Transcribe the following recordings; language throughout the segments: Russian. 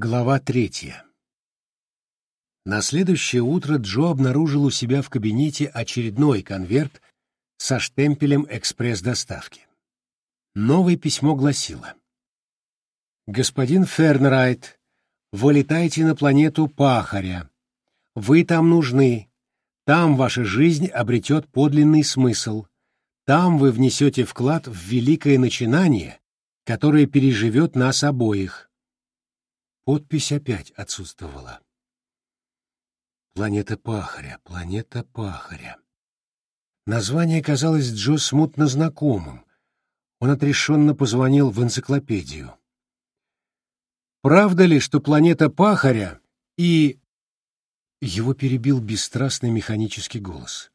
Глава третья. На следующее утро Джо обнаружил у себя в кабинете очередной конверт со штемпелем экспресс-доставки. Новое письмо гласило. «Господин Фернрайт, вы летаете на планету Пахаря. Вы там нужны. Там ваша жизнь обретет подлинный смысл. Там вы внесете вклад в великое начинание, которое переживет нас обоих. Подпись опять отсутствовала. Планета Пахаря, планета Пахаря. Название казалось Джо смутно знакомым. Он отрешенно позвонил в энциклопедию. «Правда ли, что планета Пахаря и...» Его перебил бесстрастный механический голос.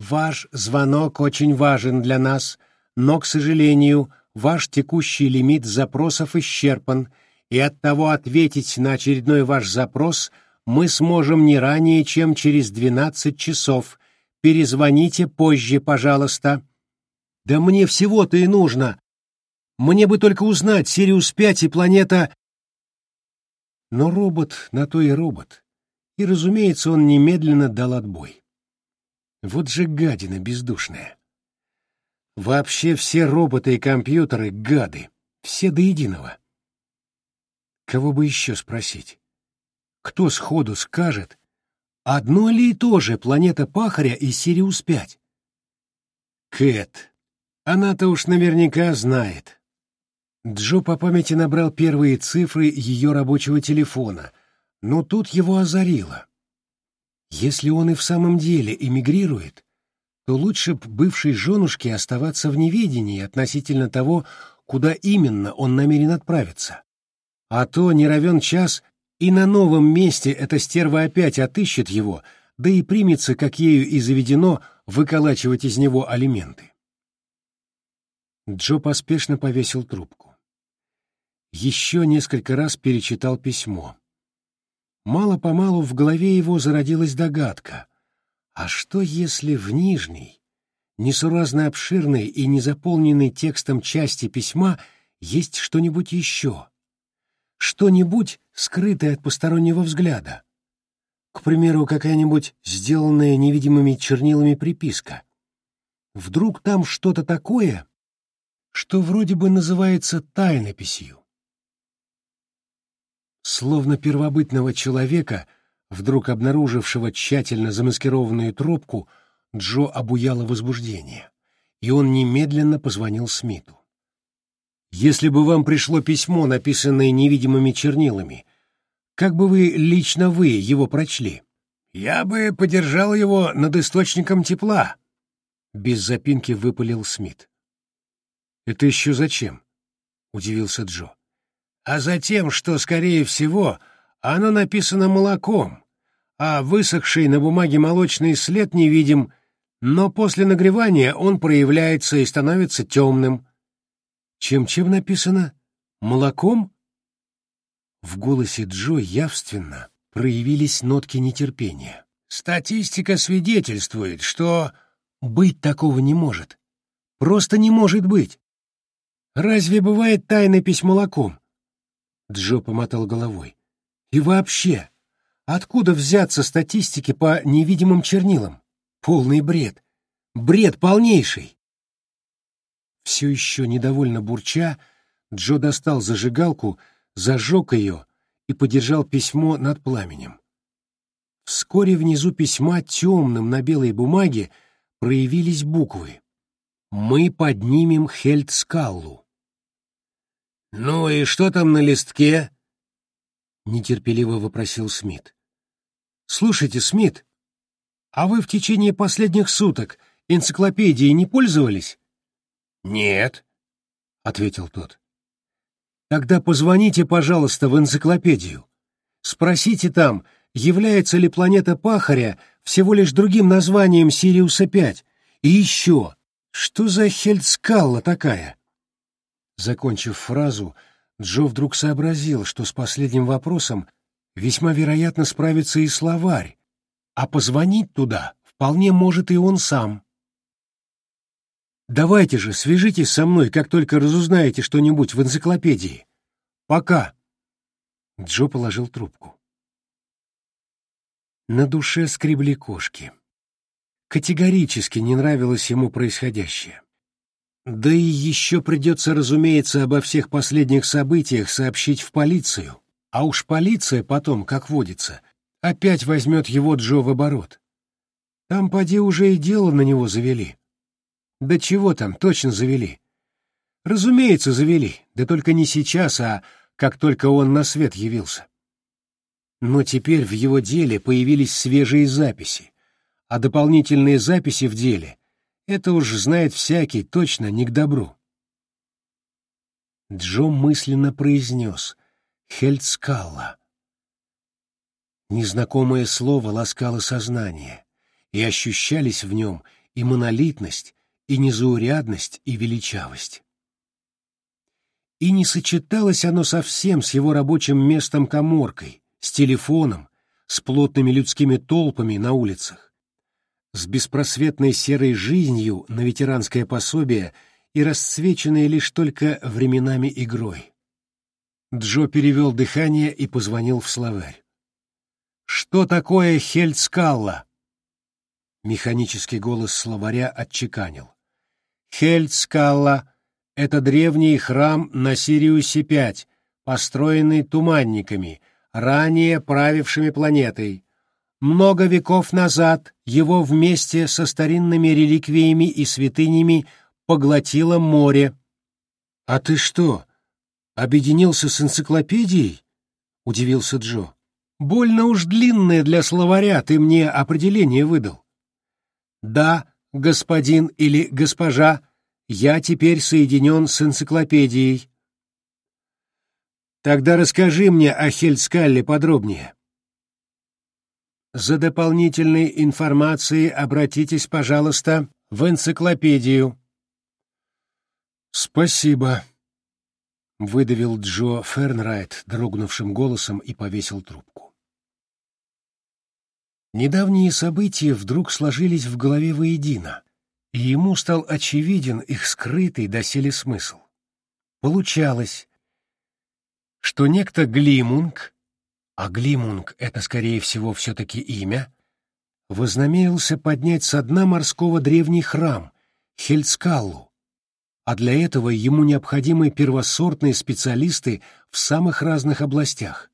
«Ваш звонок очень важен для нас, но, к сожалению, ваш текущий лимит запросов исчерпан, и оттого ответить на очередной ваш запрос мы сможем не ранее, чем через 12 часов. Перезвоните позже, пожалуйста. Да мне всего-то и нужно. Мне бы только узнать, Сириус-5 и планета... Но робот на то и робот. И, разумеется, он немедленно дал отбой. Вот же гадина бездушная. Вообще все роботы и компьютеры — гады. Все до единого. Кого бы еще спросить? Кто сходу скажет, одно ли и то же планета Пахаря и Сириус-5? Кэт. Она-то уж наверняка знает. Джо по памяти набрал первые цифры ее рабочего телефона, но тут его озарило. Если он и в самом деле эмигрирует, то лучше б бывшей женушке оставаться в неведении относительно того, куда именно он намерен отправиться. А то не равен час, и на новом месте эта стерва опять отыщет его, да и примется, как ею и заведено, выколачивать из него алименты. Джо поспешно повесил трубку. Еще несколько раз перечитал письмо. Мало-помалу в голове его зародилась догадка. А что, если в нижней, несуразно обширной и незаполненной текстом части письма есть что-нибудь еще? Что-нибудь, скрытое от постороннего взгляда. К примеру, какая-нибудь сделанная невидимыми чернилами приписка. Вдруг там что-то такое, что вроде бы называется тайнописью. Словно первобытного человека, вдруг обнаружившего тщательно замаскированную трубку, Джо обуяло возбуждение, и он немедленно позвонил Смиту. Если бы вам пришло письмо, написанное невидимыми чернилами, как бы вы, лично вы, его прочли? Я бы подержал его над источником тепла. Без запинки выпалил Смит. Это еще зачем? Удивился Джо. А затем, что, скорее всего, оно написано молоком, а высохший на бумаге молочный след невидим, но после нагревания он проявляется и становится темным. Чем-чем написано? Молоком? В голосе Джо явственно проявились нотки нетерпения. Статистика свидетельствует, что быть такого не может. Просто не может быть. Разве бывает тайнопись молоком? Джо помотал головой. И вообще, откуда взяться статистики по невидимым чернилам? Полный бред. Бред полнейший. Все еще недовольно бурча, Джо достал зажигалку, зажег ее и подержал письмо над пламенем. Вскоре внизу письма темным на белой бумаге проявились буквы. «Мы поднимем Хельдскаллу». «Ну и что там на листке?» — нетерпеливо вопросил Смит. «Слушайте, Смит, а вы в течение последних суток энциклопедией не пользовались?» «Нет», — ответил тот. «Тогда позвоните, пожалуйста, в энциклопедию. Спросите там, является ли планета Пахаря всего лишь другим названием Сириуса-5. И еще, что за Хельдскалла такая?» Закончив фразу, Джо вдруг сообразил, что с последним вопросом весьма вероятно справится и словарь, а позвонить туда вполне может и он сам. Давайте же, свяжитесь со мной, как только разузнаете что-нибудь в энциклопедии. Пока. Джо положил трубку. На душе скребли кошки. Категорически не нравилось ему происходящее. Да и еще придется, разумеется, обо всех последних событиях сообщить в полицию. А уж полиция потом, как водится, опять возьмет его Джо в оборот. Там, поди, уже и дело на него завели. Да чего там, точно завели. Разумеется, завели, да только не сейчас, а как только он на свет явился. Но теперь в его деле появились свежие записи, а дополнительные записи в деле — это уж знает всякий, точно не к добру. Джо мысленно произнес «Хельцкалла». Незнакомое слово ласкало сознание, и ощущались в нем и монолитность, и незаурядность, и величавость. И не сочеталось оно совсем с его рабочим местом-коморкой, с телефоном, с плотными людскими толпами на улицах, с беспросветной серой жизнью на ветеранское пособие и расцвеченной лишь только временами игрой. Джо перевел дыхание и позвонил в словарь. «Что такое Хельцкалла?» Механический голос словаря отчеканил. Хельцкалла — это древний храм на Сириусе-5, построенный туманниками, ранее правившими планетой. Много веков назад его вместе со старинными реликвиями и святынями поглотило море. — А ты что, объединился с энциклопедией? — удивился Джо. — Больно уж длинное для словаря ты мне определение выдал. — Да, господин или госпожа, я теперь соединен с энциклопедией. Тогда расскажи мне о Хельскалле подробнее. За дополнительной информацией обратитесь, пожалуйста, в энциклопедию. Спасибо, выдавил Джо Фернрайт дрогнувшим голосом и повесил трубку. Недавние события вдруг сложились в голове воедино, и ему стал очевиден их скрытый доселе смысл. Получалось, что некто Глимунг, а Глимунг — это, скорее всего, все-таки имя, вознамерился поднять со дна морского древний храм, Хельскаллу, а для этого ему необходимы первосортные специалисты в самых разных областях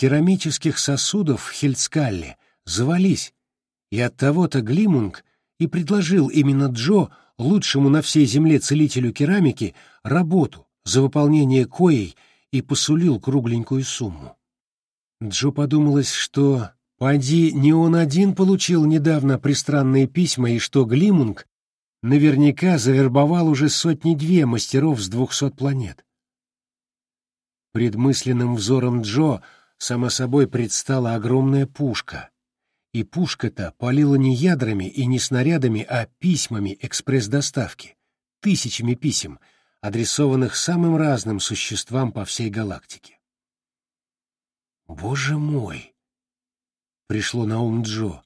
керамических сосудов в Хельцкалле завались, и оттого-то Глимунг и предложил именно Джо, лучшему на всей земле целителю керамики, работу, за выполнение коей и посулил кругленькую сумму. Джо подумалось, что поди не он один получил недавно пристранные письма, и что Глимунг наверняка завербовал уже сотни-две мастеров с двухсот планет. Пред мысленным взором Джо — само собой предстала огромная пушка. И пушка-то палила не ядрами и не снарядами, а письмами экспресс-доставки, тысячами писем, адресованных самым разным существам по всей галактике. «Боже мой!» — пришло на ум Джо.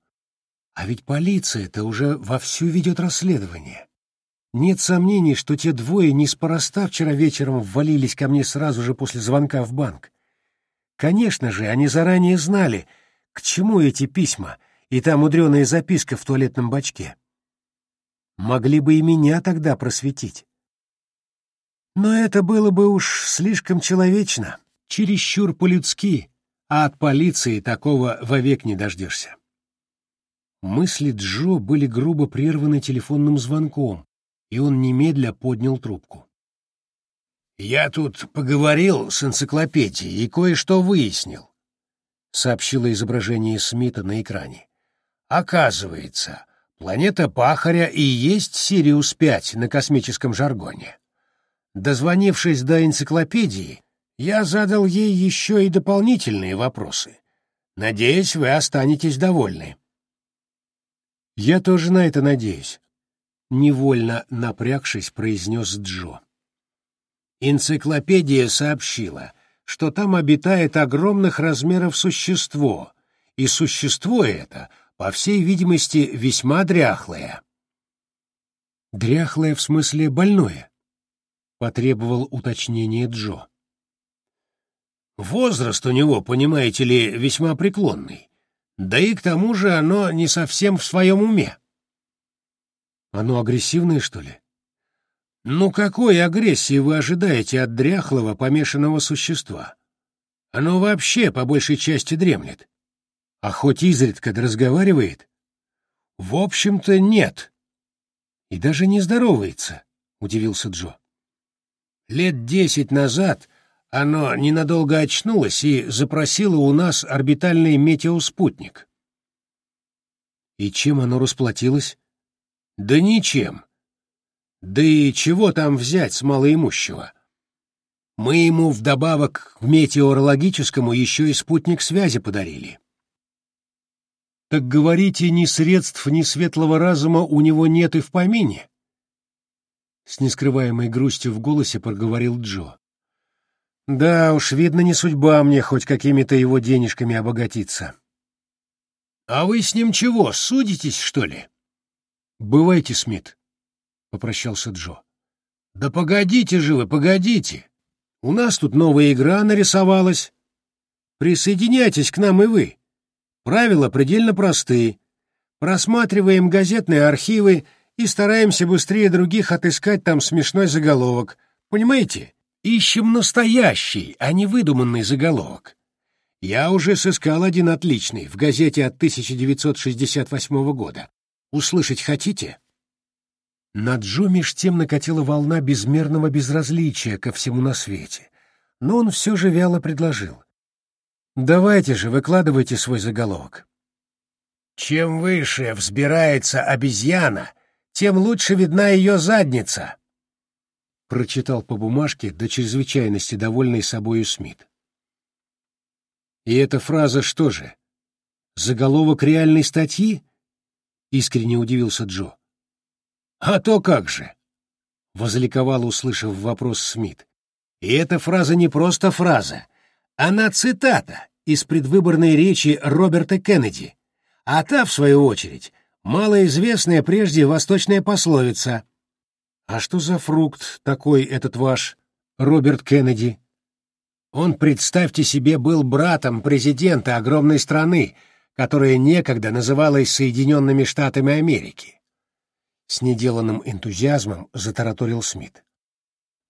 «А ведь полиция-то уже вовсю ведет расследование. Нет сомнений, что те двое неспроста вчера вечером ввалились ко мне сразу же после звонка в банк. Конечно же, они заранее знали, к чему эти письма и та мудреная записка в туалетном бачке. Могли бы и меня тогда просветить. Но это было бы уж слишком человечно, чересчур по-людски, а от полиции такого вовек не дождешься. Мысли Джо были грубо прерваны телефонным звонком, и он немедля поднял трубку. «Я тут поговорил с энциклопедией и кое-что выяснил», — сообщило изображение Смита на экране. «Оказывается, планета Пахаря и есть Сириус-5 на космическом жаргоне. Дозвонившись до энциклопедии, я задал ей еще и дополнительные вопросы. Надеюсь, вы останетесь довольны». «Я тоже на это надеюсь», — невольно напрягшись, произнес Джо. Энциклопедия сообщила, что там обитает огромных размеров существо, и существо это, по всей видимости, весьма дряхлое. «Дряхлое в смысле больное?» — потребовал уточнения Джо. Возраст у него, понимаете ли, весьма преклонный. Да и к тому же оно не совсем в своем уме. Оно агрессивное, что ли? Ну какой агрессии вы ожидаете от дряхлого, помешанного существа? Оно вообще по большей части дремлет. А хоть изредка разговаривает? В общем-то, нет. И даже не здоровается, — удивился Джо. Лет десять назад оно ненадолго очнулось и запросило у нас орбитальный метеоспутник. И чем оно расплатилось? Да ничем. Да и чего там взять с малоимущего? Мы ему вдобавок к метеорологическому еще и спутник связи подарили. Так говорите, ни средств, ни светлого разума у него нет и в помине? С нескрываемой грустью в голосе проговорил Джо. Да уж, видно, не судьба мне хоть какими-то его денежками обогатиться. А вы с ним чего, судитесь, что ли? Бывайте, Смит, — попрощался Джо. Да погодите же вы, погодите. У нас тут новая игра нарисовалась. Присоединяйтесь к нам и вы. Правила предельно просты. Просматриваем газетные архивы и стараемся быстрее других отыскать там смешной заголовок. Понимаете? Ищем настоящий, а не выдуманный заголовок. Я уже сыскал один отличный в газете от 1968 года. Услышать хотите? На Джо меж тем накатила волна безмерного безразличия ко всему на свете, но он все же вяло предложил. «Давайте же, выкладывайте свой заголовок». «Чем выше взбирается обезьяна, тем лучше видна ее задница», прочитал по бумажке до чрезвычайности довольный собою Смит. И эта фраза что же? Заголовок реальной статьи? Искренне удивился Джо. А то как же? Возликовал, услышав вопрос Смит. И эта фраза не просто фраза. Она цитата из предвыборной речи Роберта Кеннеди. А та, в свою очередь, малоизвестная прежде восточная пословица «А что за фрукт такой этот ваш Роберт Кеннеди?» Он, представьте себе, был братом президента огромной страны, которая некогда называлась Соединенными Штатами Америки. С неделанным энтузиазмом затараторил Смит.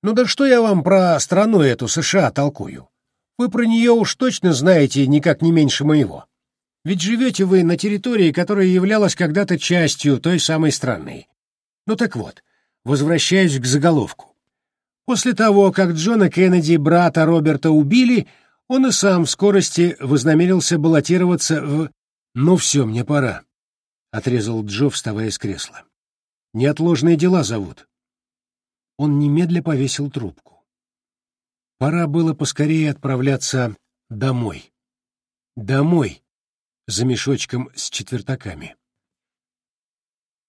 «Ну да что я вам про страну эту США толкую? Вы про нее уж точно знаете никак не меньше моего. Ведь живете вы на территории, которая являлась когда-то частью той самой страны. Ну так вот, возвращаюсь к заголовку. После того, как Джона Кеннеди, брата Роберта, убили, он и сам в скорости вознамерился баллотироваться в... «Ну все, мне пора», — отрезал Джо, вставая с кресла. «Неотложные дела зовут». Он немедля повесил трубку. Пора было поскорее отправляться домой. Домой, за мешочком с четвертаками.